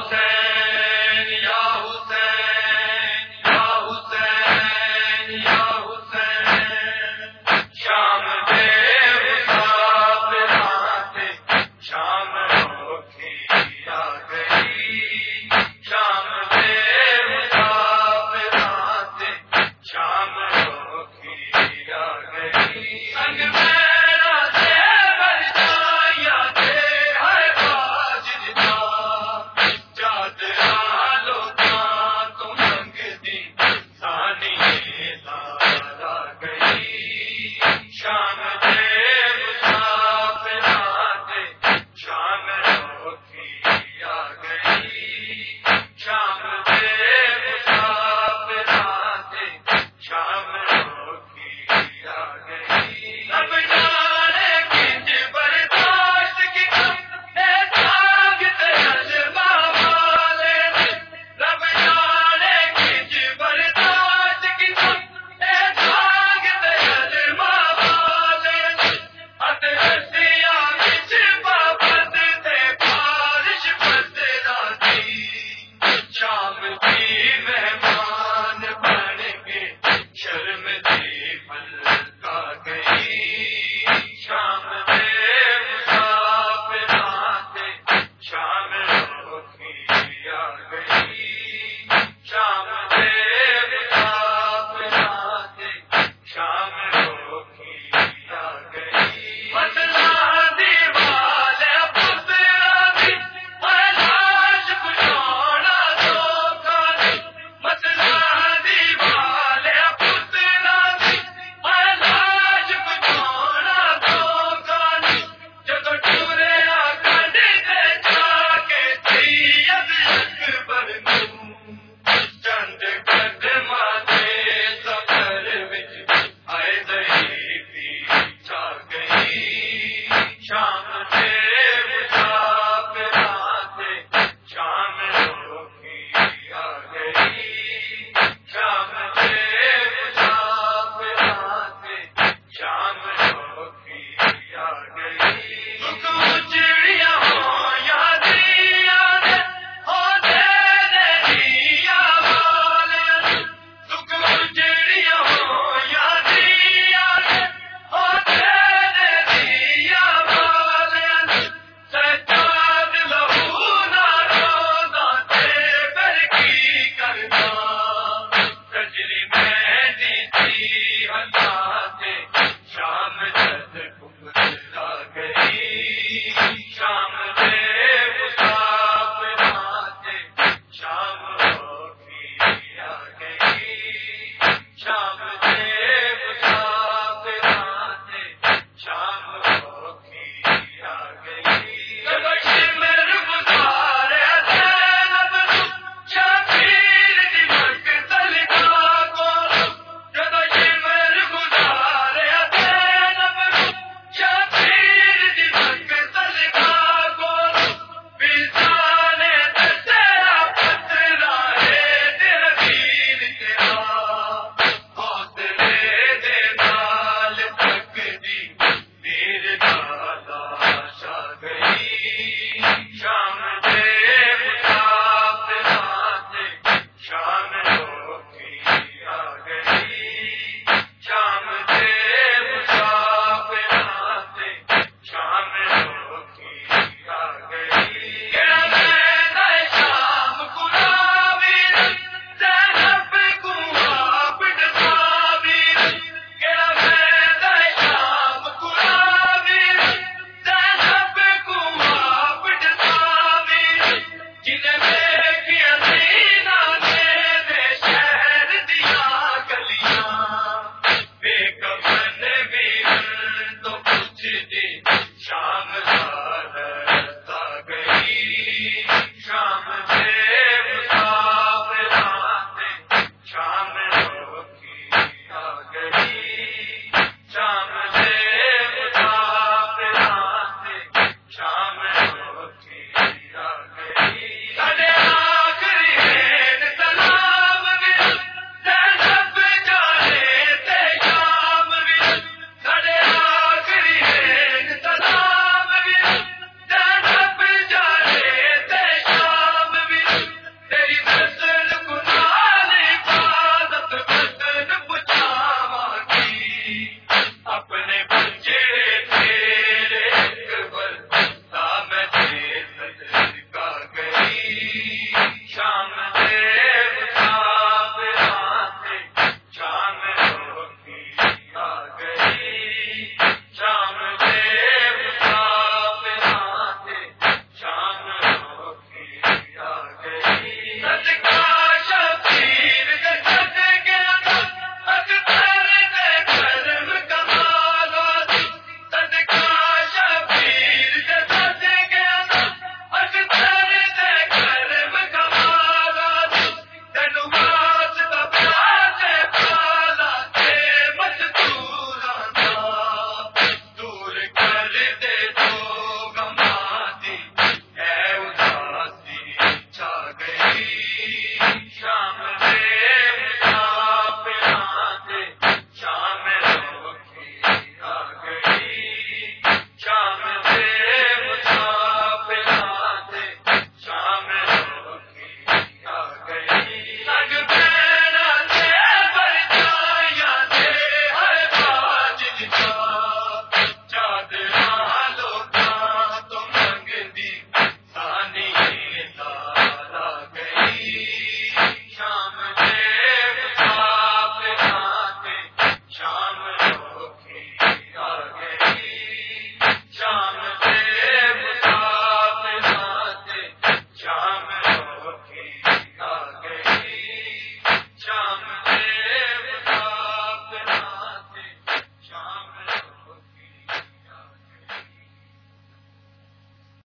حسین شام